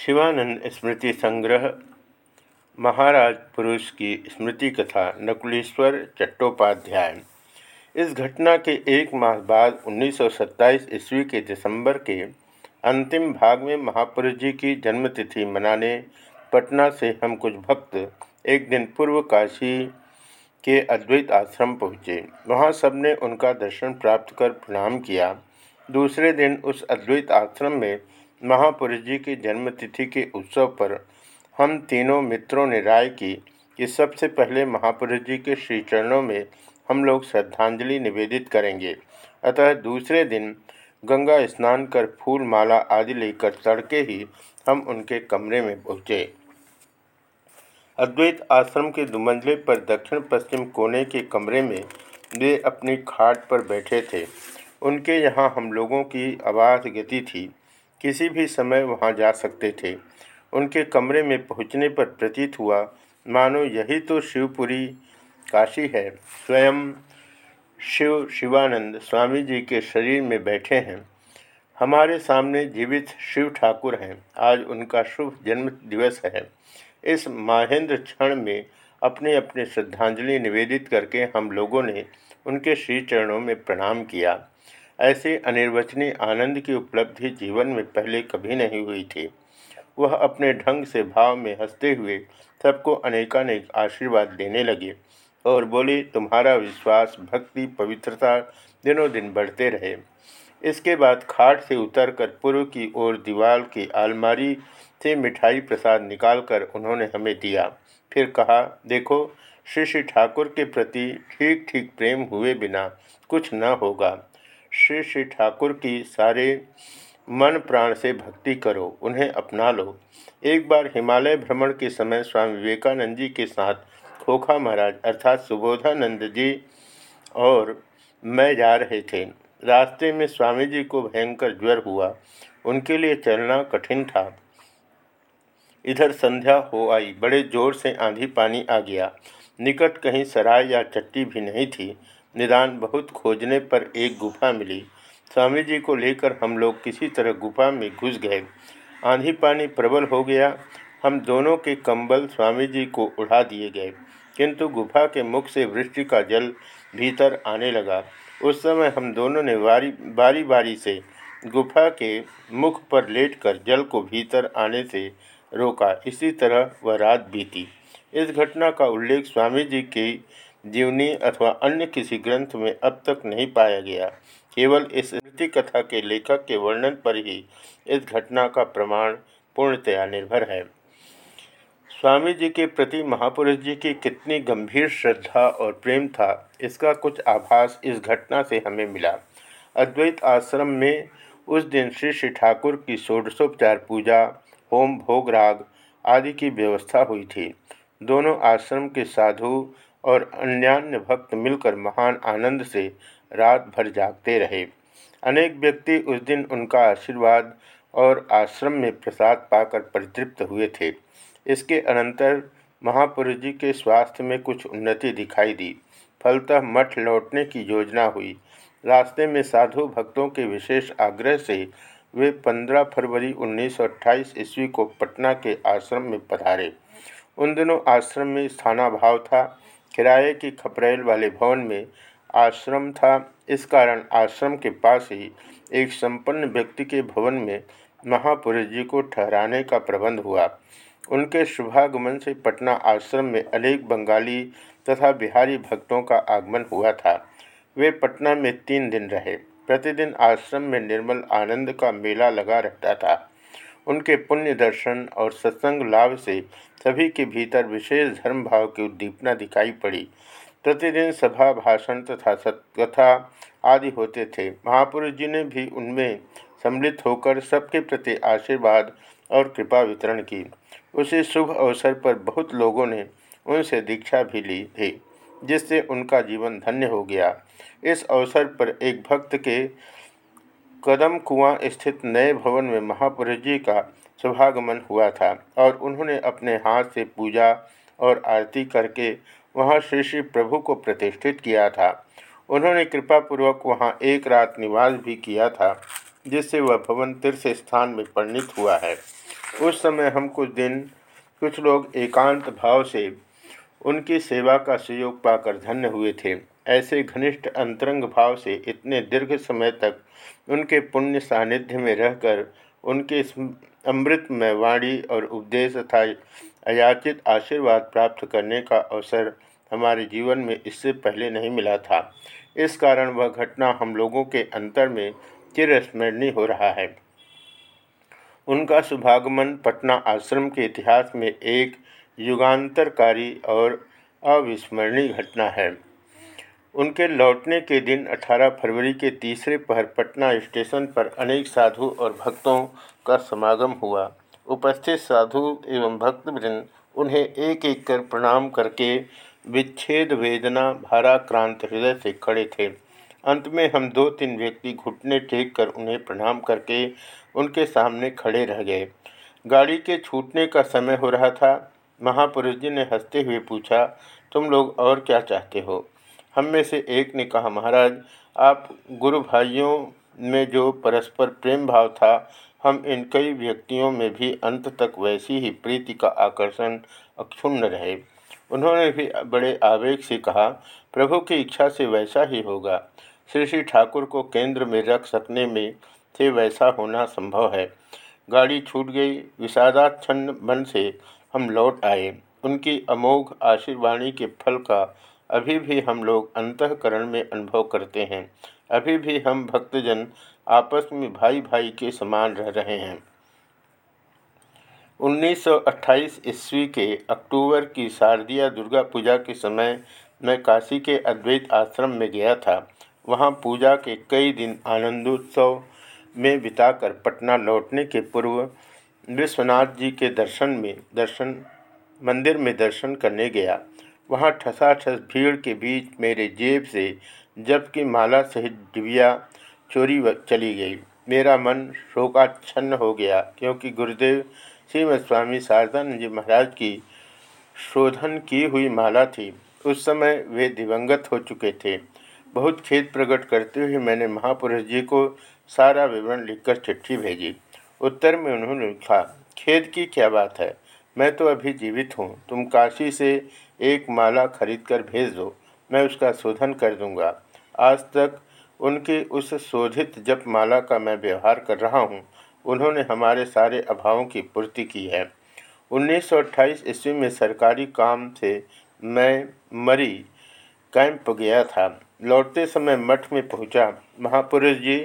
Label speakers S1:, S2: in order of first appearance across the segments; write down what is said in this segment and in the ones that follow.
S1: शिवानंद स्मृति संग्रह, महाराज पुरुष की स्मृति कथा, नकुलेश्वर चट्टोपाध्याय। इस घटना के एक माह बाद 1927 ईस्वी के दिसंबर के अंतिम भाग में महापुरुष जी की जन्मतिथि मनाने पटना से हम कुछ भक्त एक दिन पूर्व काशी के अद्वैत आश्रम पहुँचे। वहाँ सबने उनका दर्शन प्राप्त कर प्रणाम किया। दूसरे दिन उस अद्वैत आश्रम में महापुरुष जी की जन्मतिथि के उत्सव पर हम तीनों मित्रों ने राय की कि सबसे पहले महापुरुष जी के श्री चरणों में हम लोग श्रद्धांजलि निवेदित करेंगे। अतः दूसरे दिन गंगा स्नान कर फूल माला आदि लेकर तड़के ही हम उनके कमरे में पहुँचे। अद्वैत आश्रम के दुमंजले पर दक्षिण पश्चिम कोने के कमरे में वे अपनी खाट पर बैठे थे। उनके यहाँ हम लोगों की आवाज़ गति थी। किसी भी समय वहाँ जा सकते थे। उनके कमरे में पहुँचने पर प्रतीत हुआ, मानो यही तो शिवपुरी काशी है। स्वयं शिव शिवानंद स्वामी जी के शरीर में बैठे हैं। हमारे सामने जीवित शिव ठाकुर हैं। आज उनका शुभ जन्म दिवस है। इस माहेंद्र क्षण में अपने अपने श्रद्धांजलि निवेदित करके हम लोगों ने उनके श्री चरणों में प्रणाम किया। ऐसे अनिर्वचनीय आनंद की उपलब्धि जीवन में पहले कभी नहीं हुई थी। वह अपने ढंग से भाव में हँसते हुए सबको अनेकानेक आशीर्वाद देने लगे और बोले, तुम्हारा विश्वास, भक्ति, पवित्रता दिनों दिन बढ़ते रहे। इसके बाद खाट से उतरकर पूर्व की ओर दीवार की आलमारी से मिठाई प्रसाद निकालकर उन्होंने हमें दिया। फिर कहा, देखो श्री श्री ठाकुर के प्रति ठीक ठीक प्रेम हुए बिना कुछ न होगा। श्री श्री ठाकुर की सारे मन प्राण से भक्ति करो, उन्हें अपना लो। एक बार हिमालय भ्रमण के समय स्वामी विवेकानंद जी के साथ खोखा महाराज अर्थात सुबोधानंद जी और मैं जा रहे थे। रास्ते में स्वामी जी को भयंकर ज्वर हुआ। उनके लिए चलना कठिन था। इधर संध्या हो आई। बड़े ज़ोर से आंधी पानी आ गया। निकट कहीं सराय या चट्टी भी नहीं थी। निदान बहुत खोजने पर एक गुफा मिली। स्वामी जी को लेकर हम लोग किसी तरह गुफा में घुस गए। आंधी पानी प्रबल हो गया। हम दोनों के कंबल स्वामी जी को उड़ा दिए गए। किंतु गुफा के मुख से वृष्टि का जल भीतर आने लगा। उस समय हम दोनों ने बारी बारी बारी से गुफा के मुख पर लेटकर जल को भीतर आने से रोका। इसी तरह वह रात बीती। इस घटना का उल्लेख स्वामी जी की जीवनी अथवा अन्य किसी ग्रंथ में अब तक नहीं पाया गया। केवल इस स्मृति कथा के लेखक के वर्णन पर ही इस घटना का प्रमाण पूर्णतया निर्भर है। स्वामी जी के प्रति महापुरुष जी की कितनी गंभीर श्रद्धा और प्रेम था, इसका कुछ आभास इस घटना से हमें मिला। अद्वैत आश्रम में उस दिन श्री श्री ठाकुर की षोडशोपचार पूजा, होम भोग राग आदि की व्यवस्था हुई थी। दोनों आश्रम के साधु और अन्यान्य भक्त मिलकर महान आनंद से रात भर जागते रहे। अनेक व्यक्ति उस दिन उनका आशीर्वाद और आश्रम में प्रसाद पाकर परितृप्त हुए थे। इसके अनंतर महापुरुष जी के स्वास्थ्य में कुछ उन्नति दिखाई दी। फलतः मठ लौटने की योजना हुई। रास्ते में साधु भक्तों के विशेष आग्रह से वे 15 फरवरी 1928 ईस्वी को पटना के आश्रम में पधारे। उन दिनों आश्रम में स्थानाभाव था। किराए की खपरेल वाले भवन में आश्रम था। इस कारण आश्रम के पास ही एक संपन्न व्यक्ति के भवन में महापुरुष जी को ठहराने का प्रबंध हुआ। उनके शुभागमन से पटना आश्रम में अनेक बंगाली तथा बिहारी भक्तों का आगमन हुआ था। वे पटना में तीन दिन रहे। प्रतिदिन आश्रम में निर्मल आनंद का मेला लगा रहता था। उनके पुण्य दर्शन और सत्संग लाभ से सभी के भीतर विशेष धर्म भाव की उद्दीपना दिखाई पड़ी। प्रतिदिन सभा, भाषण तथा सत्कथा आदि होते थे। महापुरुष जी ने भी उनमें सम्मिलित होकर सबके प्रति आशीर्वाद और कृपा वितरण की। उसी शुभ अवसर पर बहुत लोगों ने उनसे दीक्षा भी ली थी, जिससे उनका जीवन धन्य हो गया। इस अवसर पर एक भक्त के कदम कुआँ स्थित नए भवन में महापुरुष जी का शुभागमन हुआ था और उन्होंने अपने हाथ से पूजा और आरती करके वहाँ श्री श्री प्रभु को प्रतिष्ठित किया था। उन्होंने कृपापूर्वक वहाँ एक रात निवास भी किया था, जिससे वह भवन तीर्थ स्थान में परिणित हुआ है। उस समय हम कुछ दिन, कुछ लोग एकांत भाव से उनकी सेवा का सहयोग पाकर धन्य हुए थे। ऐसे घनिष्ठ अंतरंग भाव से इतने दीर्घ समय तक उनके पुण्य सानिध्य में रहकर उनके अमृतमय वाणी और उपदेश तथा अयाचित आशीर्वाद प्राप्त करने का अवसर हमारे जीवन में इससे पहले नहीं मिला था। इस कारण वह घटना हम लोगों के अंतर में चिरस्मरणीय हो रहा है। उनका शुभागमन पटना आश्रम के इतिहास में एक युगांतरकारी और अविस्मरणीय घटना है। उनके लौटने के दिन 18 फरवरी के तीसरे पहर पटना स्टेशन पर अनेक साधु और भक्तों का समागम हुआ। उपस्थित साधु एवं भक्तवृंद उन्हें एक एक कर प्रणाम करके विच्छेद वेदना, भाराक्रांत हृदय से खड़े थे। अंत में हम दो तीन व्यक्ति घुटने टेक कर उन्हें प्रणाम करके उनके सामने खड़े रह गए। गाड़ी के छूटने का समय हो रहा था। महापुरुष जी ने हँसते हुए पूछा, तुम लोग और क्या चाहते हो? हम में से एक ने कहा, महाराज, आप गुरु भाइयों में जो परस्पर प्रेम भाव था, हम इन कई व्यक्तियों में भी अंत तक वैसी ही प्रीति का आकर्षण अक्षुण्ण रहे। उन्होंने भी बड़े आवेग से कहा, प्रभु की इच्छा से वैसा ही होगा। श्री श्री ठाकुर को केंद्र में रख सकने में से वैसा होना संभव है। गाड़ी छूट गई, विषादाच्छन्न मन से हम लौट आए। उनकी अमोघ आशीर्वाणी के फल का अभी भी हम लोग अंतकरण में अनुभव करते हैं। अभी भी हम भक्तजन आपस में भाई भाई के समान रह रहे हैं। 1928 ईस्वी के अक्टूबर की शारदीय दुर्गा पूजा के समय मैं काशी के अद्वैत आश्रम में गया था। वहाँ पूजा के कई दिन आनंदोत्सव में बिताकर पटना लौटने के पूर्व विश्वनाथ जी के दर्शन में दर्शन, मंदिर में दर्शन करने गया। वहाँ ठसाठस भीड़ के बीच मेरे जेब से जबकि माला सहित डिबिया चोरी चली गई। मेरा मन शोकाच्छन्न हो गया, क्योंकि गुरुदेव श्रीमद स्वामी शारदानंद जी महाराज की शोधन की हुई माला थी। उस समय वे दिवंगत हो चुके थे। बहुत खेद प्रकट करते हुए मैंने महापुरुष जी को सारा विवरण लिखकर चिट्ठी भेजी। उत्तर में उन्होंने लिखा, खेद की क्या बात है? मैं तो अभी जीवित हूँ। तुम काशी से एक माला खरीद कर भेज दो, मैं उसका शोधन कर दूँगा। आज तक उनके उस शोधित जप माला का मैं व्यवहार कर रहा हूँ। उन्होंने हमारे सारे अभावों की पूर्ति की है। 1928 ईस्वी में सरकारी काम से मैं मरी, कैंप गया था। लौटते समय मठ में पहुँचा। महापुरुष जी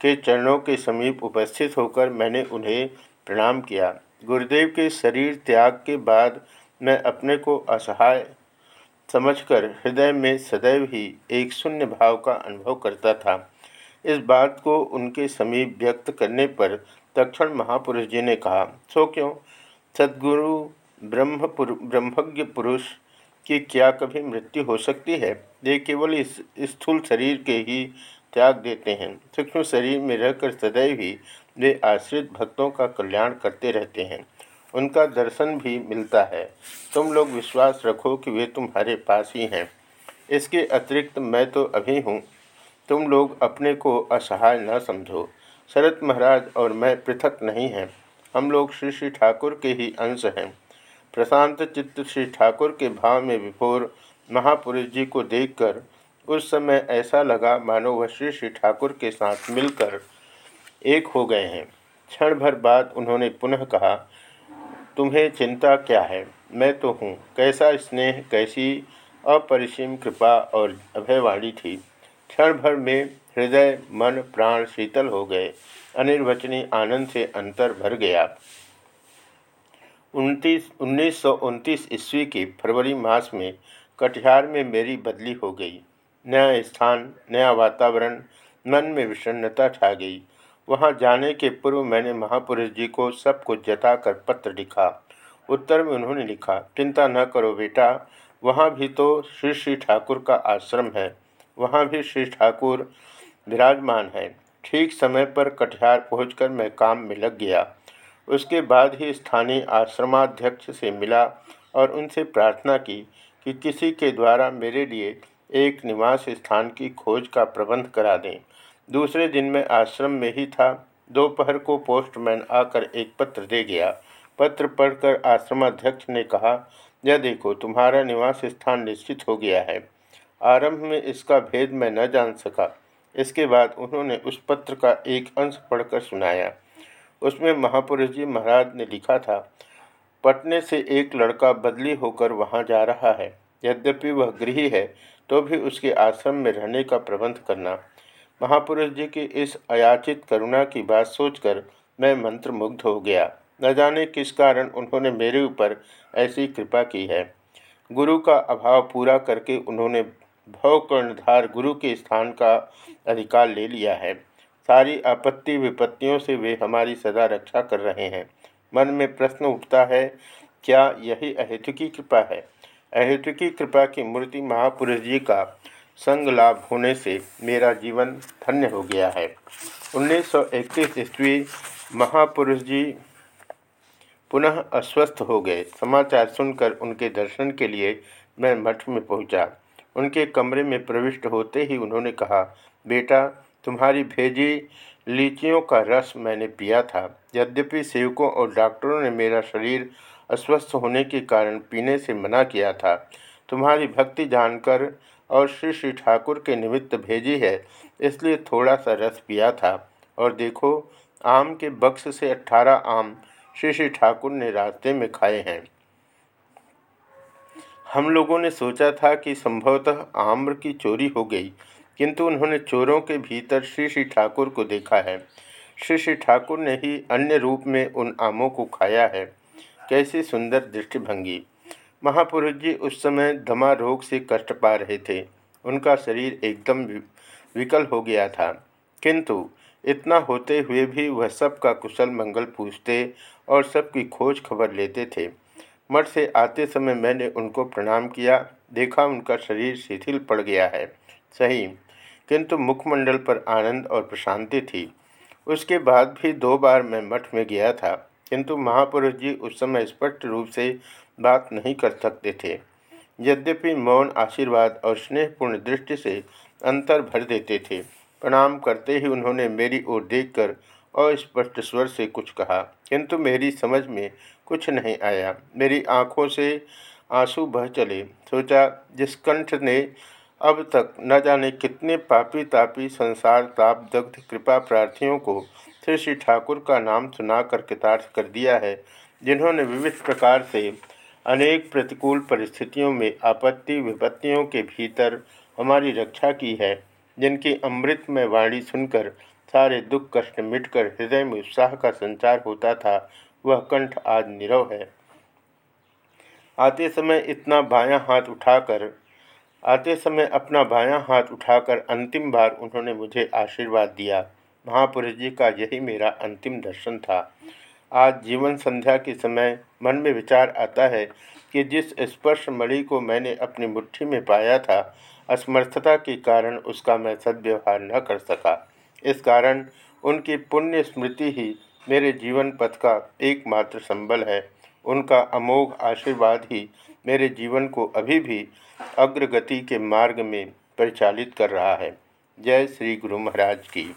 S1: के चरणों के समीप उपस्थित होकर मैंने उन्हें प्रणाम किया। गुरुदेव के शरीर त्याग के बाद मैं अपने को असहाय समझकर हृदय में सदैव ही एक शून्य भाव का अनुभव करता था। इस बात को उनके समीप व्यक्त करने पर तक्षण महापुरुष जी ने कहा, सो क्यों? सदगुरु ब्रह्म ब्रह्मज्ञ पुरुष की क्या कभी मृत्यु हो सकती है? ये केवल इस स्थूल शरीर के ही त्याग देते हैं। सूक्ष्म शरीर में रहकर सदैव ही वे आश्रित भक्तों का कल्याण करते रहते हैं। उनका दर्शन भी मिलता है। तुम लोग विश्वास रखो कि वे तुम्हारे पास ही हैं। इसके अतिरिक्त मैं तो अभी हूँ। तुम लोग अपने को असहाय न समझो। शरत महाराज और मैं पृथक नहीं हैं। हम लोग श्री श्री ठाकुर के ही अंश हैं। प्रशांत चित्त श्री ठाकुर के भाव में विभोर महापुरुष जी को देखकर उस समय ऐसा लगा मानो वह श्री श्री ठाकुर के साथ मिलकर एक हो गए हैं। क्षण भर बाद उन्होंने पुनः कहा तुम्हें चिंता क्या है? मैं तो हूँ। कैसा स्नेह, कैसी अपरिसीम कृपा और अभयवाणी थी। क्षण भर में हृदय, मन, प्राण शीतल हो गए। अनिर्वचनीय आनंद से अंतर भर गया। उनतीस, उन्नीस सौ उनतीस ईस्वी की फरवरी मास में कटिहार में मेरी बदली हो गई। नया स्थान, नया वातावरण, मन में विषन्नता छा गई। वहाँ जाने के पूर्व मैंने महापुरुष जी को सब कुछ जताकर पत्र लिखा। उत्तर में उन्होंने लिखा, चिंता न करो बेटा, वहाँ भी तो श्री श्री ठाकुर का आश्रम है। वहाँ भी श्री ठाकुर विराजमान है। ठीक समय पर कटिहार पहुंचकर मैं काम में लग गया। उसके बाद ही स्थानीय आश्रमाध्यक्ष से मिला और उनसे प्रार्थना की कि किसी के द्वारा मेरे लिए एक निवास स्थान की खोज का प्रबंध करा दें। दूसरे दिन मैं आश्रम में ही था। दोपहर को पोस्टमैन आकर एक पत्र दे गया। पत्र पढ़कर आश्रमाध्यक्ष ने कहा, यह देखो, तुम्हारा निवास स्थान निश्चित हो गया है। आरंभ में इसका भेद मैं न जान सका इसके बाद उन्होंने उस पत्र का एक अंश पढ़कर सुनाया। उसमें महापुरुष जी महाराज ने लिखा था, पटने से एक लड़का बदली होकर वहाँ जा रहा है। यद्यपि वह गृह है तो भी उसके आश्रम में रहने का प्रबंध करना। महापुरुष जी की इस अयाचित करुणा की बात सोचकर मैं मंत्रमुग्ध हो गया। न जाने किस कारण उन्होंने मेरे ऊपर ऐसी कृपा की है। गुरु का अभाव पूरा करके उन्होंने भवकर्णधार गुरु के स्थान का अधिकार ले लिया है। सारी आपत्ति विपत्तियों से वे हमारी सदा रक्षा कर रहे हैं। मन में प्रश्न उठता है, क्या यही अहेतुकी कृपा है? अहेतुकी कृपा की मूर्ति महापुरुष जी का संग लाभ होने से मेरा जीवन धन्य हो गया है। 1931 ईस्वी महापुरुष जी पुनः अस्वस्थ हो गए। समाचार सुनकर उनके दर्शन के लिए मैं मठ में पहुँचा। उनके कमरे में प्रविष्ट होते ही उन्होंने कहा, बेटा, तुम्हारी भेजी लीचियों का रस मैंने पिया था। यद्यपि सेवकों और डॉक्टरों ने मेरा शरीर अस्वस्थ होने के कारण पीने से मना किया था, तुम्हारी भक्ति जानकर और श्री श्री ठाकुर के निमित्त भेजी है, इसलिए थोड़ा सा रस पिया था। और देखो, आम के बक्स से अट्ठारह आम श्री श्री ठाकुर ने रास्ते में खाए हैं। हम लोगों ने सोचा था कि संभवतः आम्र की चोरी हो गई, किंतु उन्होंने चोरों के भीतर श्री श्री ठाकुर को देखा है। श्री श्री ठाकुर ने ही अन्य रूप में उन आमों को खाया है। कैसी सुंदर दृष्टिभंगी। महापुरुष जी उस समय दमा रोग से कष्ट पा रहे थे। उनका शरीर एकदम विकल हो गया था। किंतु इतना होते हुए भी वह सबका कुशल मंगल पूछते और सबकी खोज खबर लेते थे। मठ से आते समय मैंने उनको प्रणाम किया। देखा उनका शरीर शिथिल पड़ गया है। सही। किंतु मुखमंडल पर आनंद और प्रशांति थी। उसके बाद भी दो बार मैं मठ में गया था। किंतु महापुरुष जी उस समय स्पष्ट रूप से बात नहीं कर सकते थे। यद्यपि मौन आशीर्वाद और स्नेहपूर्ण दृष्टि से अंतर भर देते थे, प्रणाम करते ही उन्होंने मेरी ओर देखकर अस्पष्ट स्वर से कुछ कहा, किंतु मेरी समझ में कुछ नहीं आया। मेरी आँखों से आँसू बह चले। सोचा, जिस कंठ ने अब तक न जाने कितने पापी तापी संसार ताप दग्ध कृपा प्रार्थियों को श्री श्री ठाकुर का नाम सुनाकर कृतार्थ कर दिया है, जिन्होंने विविध प्रकार से अनेक प्रतिकूल परिस्थितियों में आपत्ति विपत्तियों के भीतर हमारी रक्षा की है, जिनकी अमृत में वाणी सुनकर सारे दुख कष्ट मिटकर हृदय में उत्साह का संचार होता था, वह कंठ आज निरव है। आते समय इतना बायां हाथ उठाकर, आते समय अपना बायां हाथ उठाकर अंतिम बार उन्होंने मुझे आशीर्वाद दिया। महापुरुष जी का यही मेरा अंतिम दर्शन था। आज जीवन संध्या के समय मन में विचार आता है कि जिस स्पर्श मणि को मैंने अपनी मुट्ठी में पाया था, असमर्थता के कारण उसका मैं सद्व्यवहार न कर सका। इस कारण उनकी पुण्य स्मृति ही मेरे जीवन पथ का एकमात्र संबल है। उनका अमोघ आशीर्वाद ही मेरे जीवन को अभी भी अग्रगति के मार्ग में परिचालित कर रहा है। जय श्री गुरु महाराज की।